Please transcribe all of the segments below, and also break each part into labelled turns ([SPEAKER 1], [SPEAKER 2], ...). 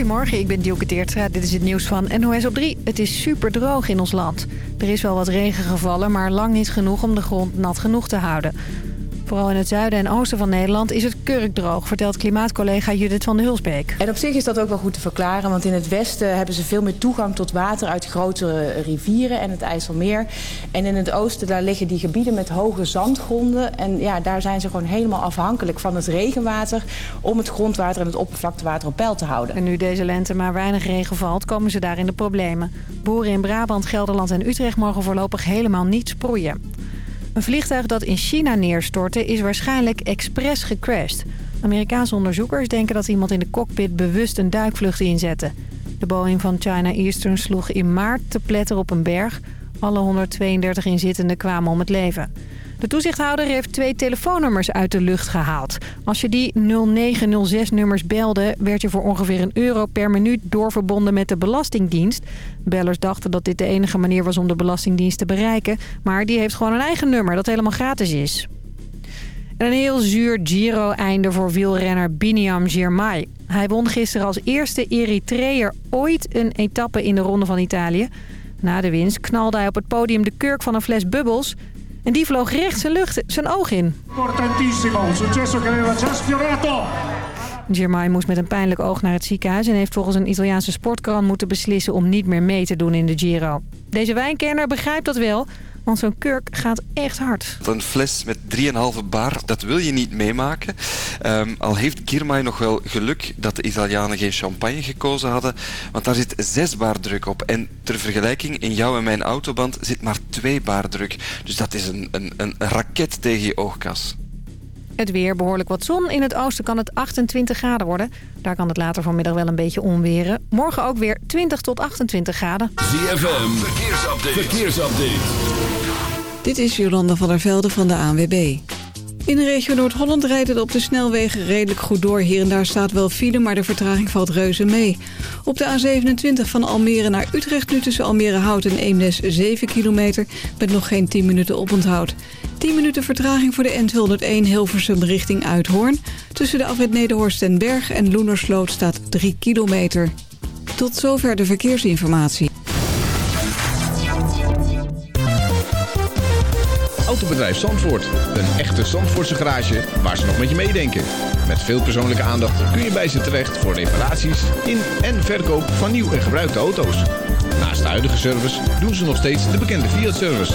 [SPEAKER 1] Goedemorgen, ik ben Dielke Teertra. Dit is het nieuws van NOS op 3. Het is super droog in ons land. Er is wel wat regen gevallen, maar lang niet genoeg om de grond nat genoeg te houden. Vooral in het zuiden en oosten van Nederland is het kurkdroog... vertelt klimaatcollega Judith van de Hulsbeek.
[SPEAKER 2] En op zich is dat ook wel goed te verklaren... want in het westen hebben ze veel meer toegang tot water... uit grotere rivieren en het IJsselmeer. En in het oosten daar liggen die gebieden met hoge zandgronden. En ja, daar zijn ze gewoon helemaal afhankelijk van het regenwater... om het grondwater en het oppervlaktewater op peil te houden.
[SPEAKER 1] En nu deze lente maar weinig regen valt, komen ze daar in de problemen. Boeren in Brabant, Gelderland en Utrecht mogen voorlopig helemaal niet sproeien. Een vliegtuig dat in China neerstortte is waarschijnlijk expres gecrashed. Amerikaanse onderzoekers denken dat iemand in de cockpit bewust een duikvlucht inzette. De Boeing van China Eastern sloeg in maart te pletter op een berg. Alle 132 inzittenden kwamen om het leven. De toezichthouder heeft twee telefoonnummers uit de lucht gehaald. Als je die 0906-nummers belde, werd je voor ongeveer een euro per minuut doorverbonden met de Belastingdienst. Bellers dachten dat dit de enige manier was om de Belastingdienst te bereiken. Maar die heeft gewoon een eigen nummer dat helemaal gratis is. En een heel zuur Giro-einde voor wielrenner Biniam Girmay. Hij won gisteren als eerste Eritreër ooit een etappe in de Ronde van Italië. Na de winst knalde hij op het podium de kurk van een fles bubbels... En die vloog recht zijn, lucht, zijn oog in. Importantissimo, successo che aveva già sfiorato. Moest met een pijnlijk oog naar het ziekenhuis... en heeft volgens een Italiaanse sportkrant moeten beslissen om niet meer mee te doen in de Giro. Deze wijnkenner begrijpt dat wel... Want zo'n kurk gaat echt hard.
[SPEAKER 3] Een fles met 3,5 bar, dat wil je niet meemaken. Um, al heeft Girmay nog wel geluk dat de Italianen geen champagne gekozen hadden. Want daar zit 6 bar druk op. En ter vergelijking, in jouw en mijn autoband zit maar 2 bar druk. Dus dat is een, een, een raket tegen je oogkas.
[SPEAKER 1] Het weer, behoorlijk wat zon. In het oosten kan het 28 graden worden. Daar kan het later vanmiddag wel een beetje onweren. Morgen ook weer 20 tot 28 graden.
[SPEAKER 4] ZFM, verkeersupdate. verkeersupdate.
[SPEAKER 5] Dit is Jolanda van der Velde van de ANWB. In de regio Noord-Holland rijdt het op de snelwegen redelijk goed door. Hier en daar staat wel file, maar de vertraging valt reuze mee. Op de A27 van Almere naar Utrecht nu tussen Almere Hout en Eemnes 7 kilometer... met nog geen 10 minuten oponthoud. 10 minuten vertraging voor de N201 Hilversum richting Uithoorn. Tussen de afrit Nederhorst en Berg en Loenersloot staat 3 kilometer. Tot zover de verkeersinformatie.
[SPEAKER 6] Autobedrijf Zandvoort. Een echte Zandvoortse garage waar ze nog met je meedenken. Met veel persoonlijke aandacht kun je bij ze terecht voor reparaties in en verkoop van nieuw en gebruikte auto's. Naast de huidige service doen ze nog steeds de bekende Fiat-service.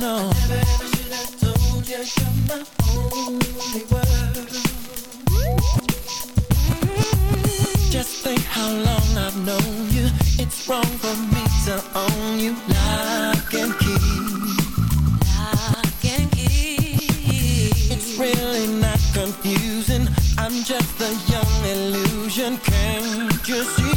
[SPEAKER 7] no. I never ever should have told you you're my only world. Just think how long I've known you. It's wrong for me to own you. Lock and key. Lock and key. It's really not confusing. I'm just a young illusion. Can't you see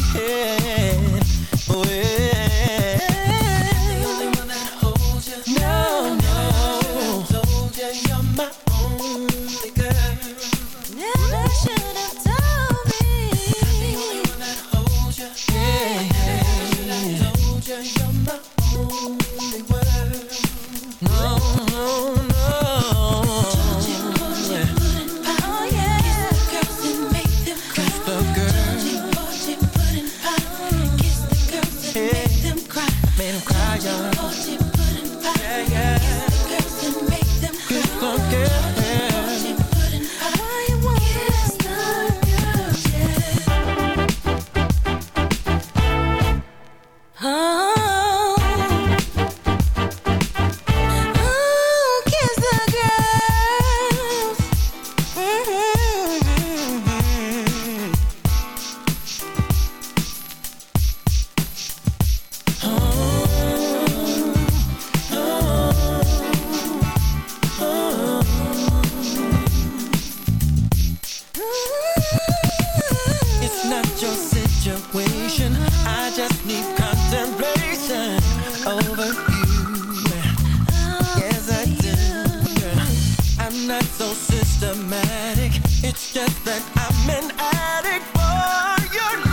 [SPEAKER 8] systematic. It's just that I'm an addict for
[SPEAKER 9] your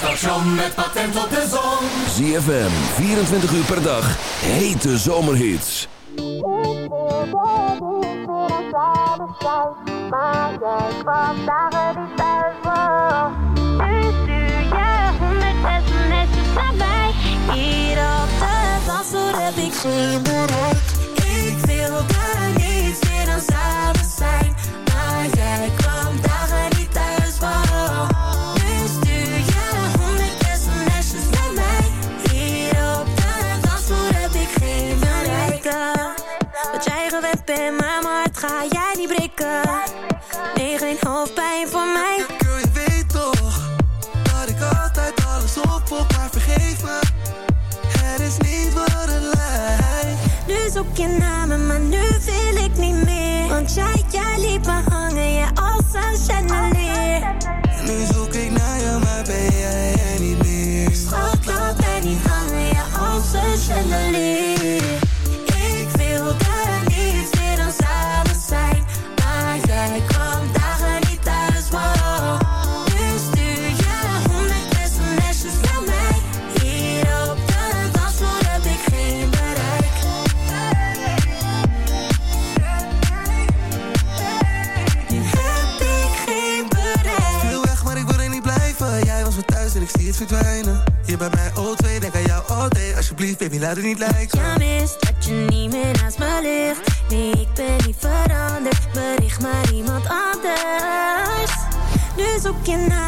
[SPEAKER 9] station met patent op de zon.
[SPEAKER 8] ZFM, 24 uur per dag, hete zomerhits. Maar jij kwam dagen niet thuis voor. Nu stuur je honderd sms'jes naar mij. Hier op de dansvloer heb ik geen baby, laat het niet lijken.
[SPEAKER 9] Ja, mis dat je niet meer naast me ligt. Nee, ik ben niet veranderd, bericht maar iemand anders. Nu zoek je naar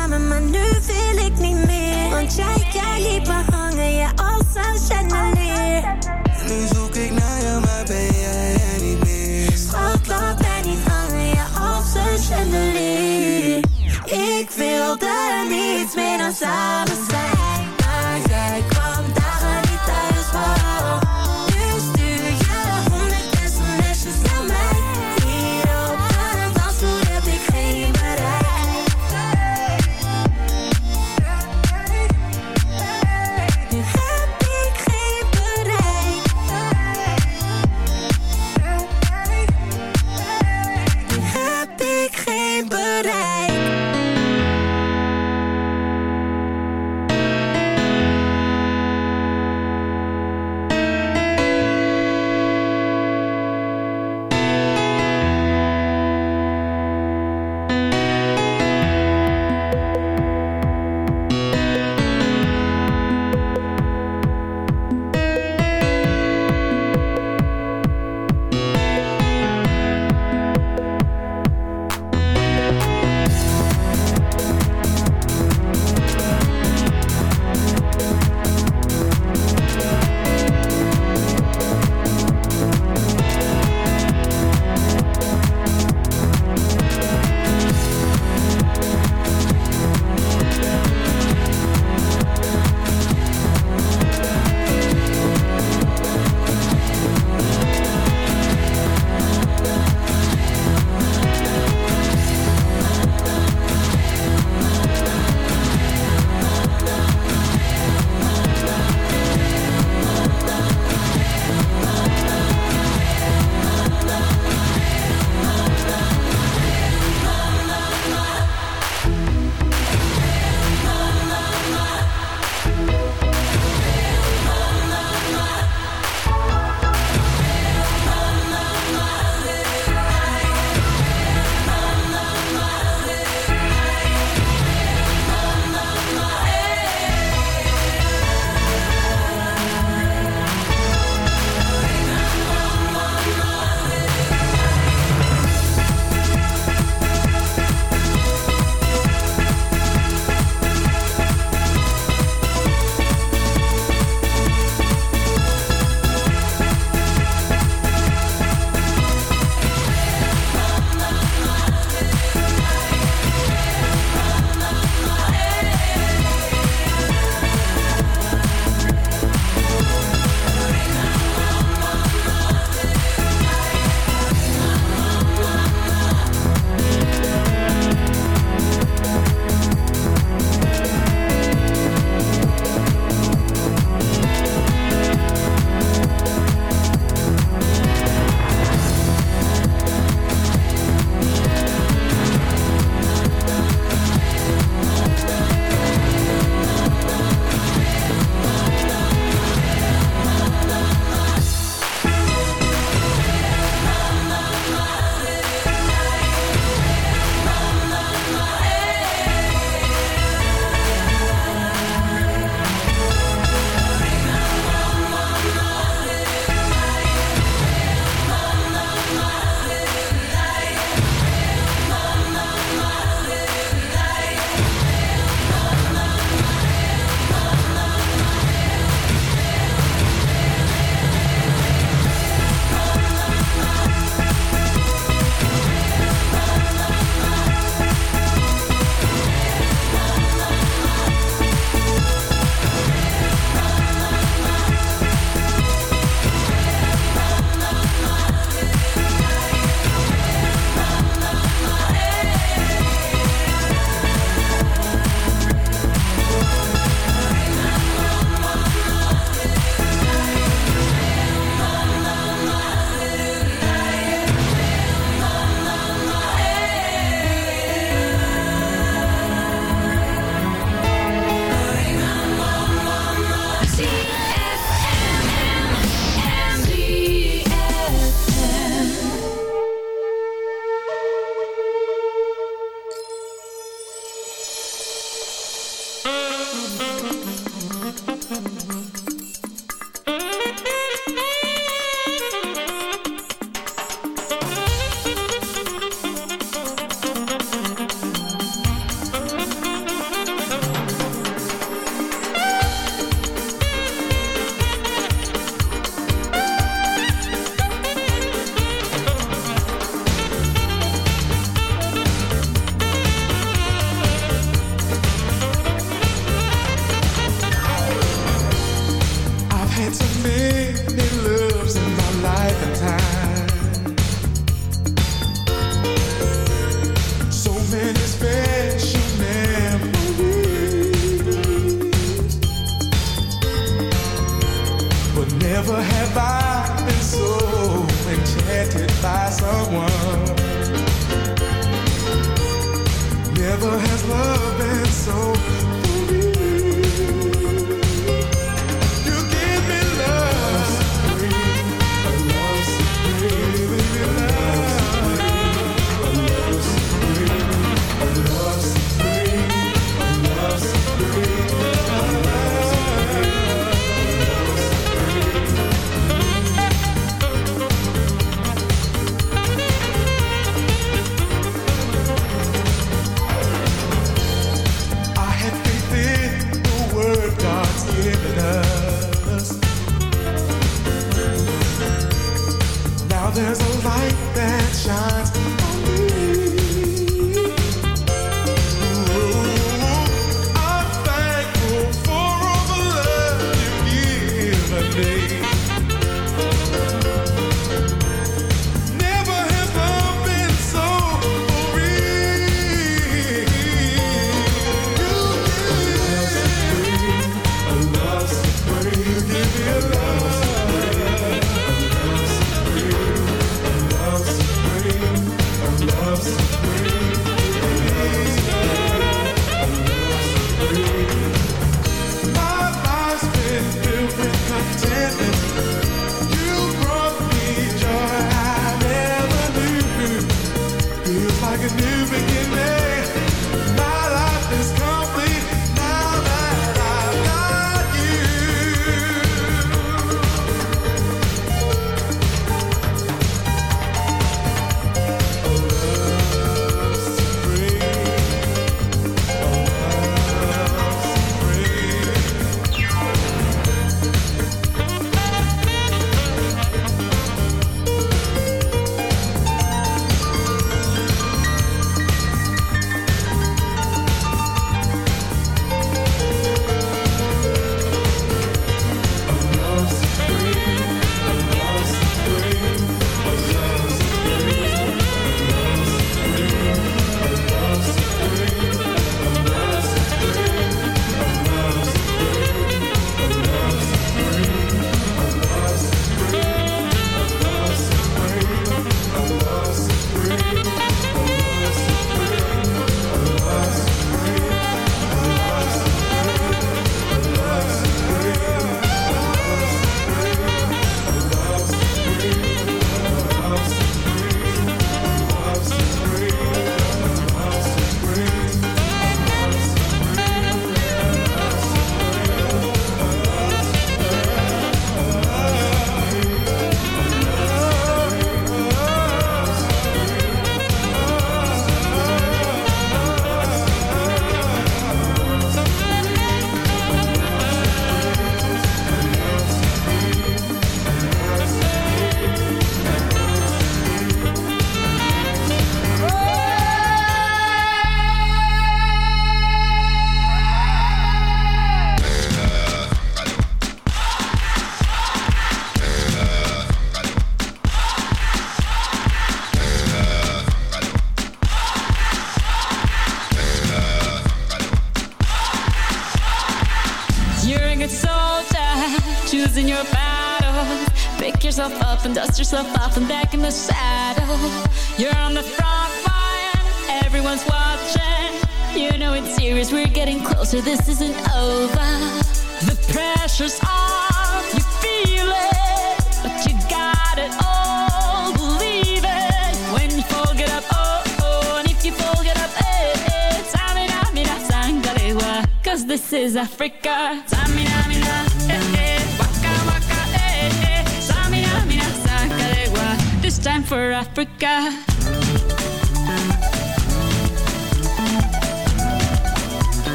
[SPEAKER 10] cause this is Africa. Tamina, mina, eh eh, waka waka, eh eh. Tamina, mina, this time for Africa.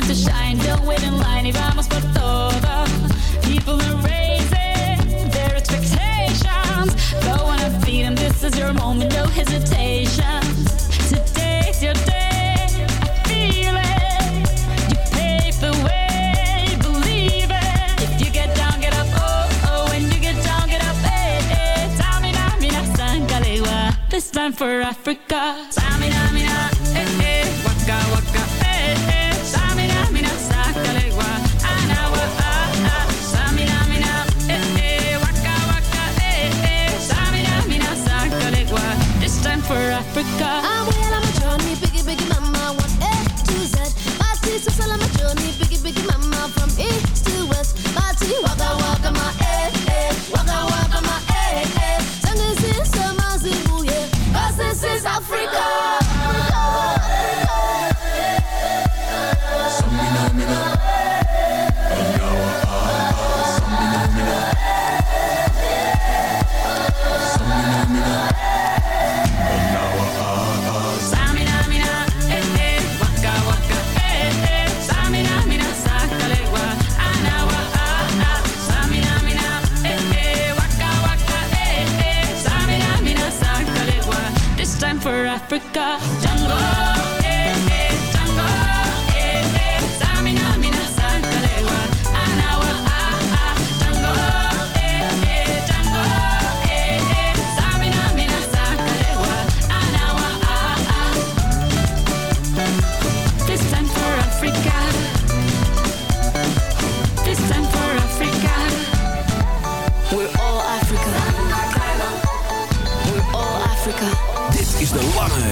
[SPEAKER 10] Time to shine, don't wait in line y vamos por todo. People are raising their expectations. Go on and feed them, this is your moment, no hesitation. Today's your day, feel it. You pave the way, believe it. If you get down, get up, oh, oh. When you get down, get up. This time for Africa.
[SPEAKER 9] I'm well on my journey, biggie, biggie, mama, one A to Z. My are on my journey, mama, from east to west. My waka, Africa.
[SPEAKER 10] Jungle,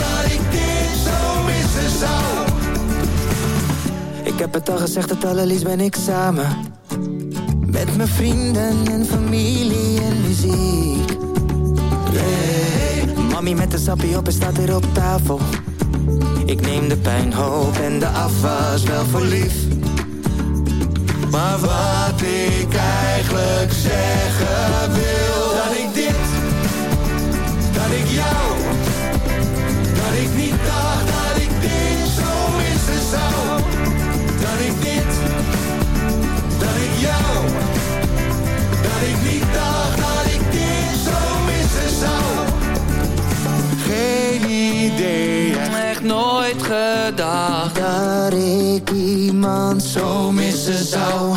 [SPEAKER 11] Dat ik zou.
[SPEAKER 12] Ik heb het al gezegd, het allerliefst ben ik samen Met mijn vrienden en familie en muziek yeah. Mami met de sappie op en staat hier op tafel Ik neem de pijnhoop en de afwas wel voor lief
[SPEAKER 11] Maar wat ik eigenlijk zeggen
[SPEAKER 13] gedacht
[SPEAKER 12] Dat ik iemand
[SPEAKER 11] zo missen zou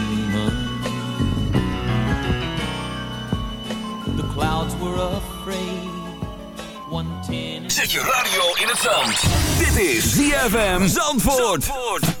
[SPEAKER 14] Clouds were afraid. 110
[SPEAKER 15] Zet je radio in het zand. Dit is ZFM Zandvoort.
[SPEAKER 16] Wake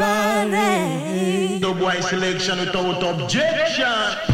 [SPEAKER 17] Everybody.
[SPEAKER 18] The boy selection without objection.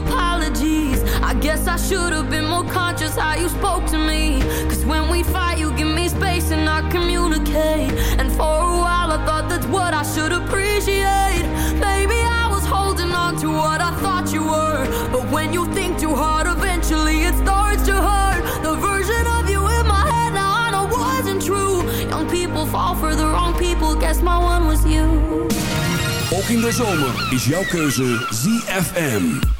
[SPEAKER 9] apologies. I guess I should have been more conscious how you spoke to me. Cause when we fight, you give me space and I communicate. And for a while, I thought that's what I should appreciate. Maybe I was holding on to what I thought you were. But when you think too hard, eventually it starts to hurt. The version of you in my head now I know wasn't true. Young people fall for the wrong people. Guess my one was you.
[SPEAKER 15] Ook in de zomer is jouw keuze ZFM.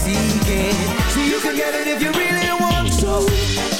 [SPEAKER 8] So you can get it if you really want to.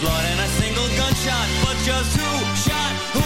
[SPEAKER 16] blood and a single gunshot. But just who shot who?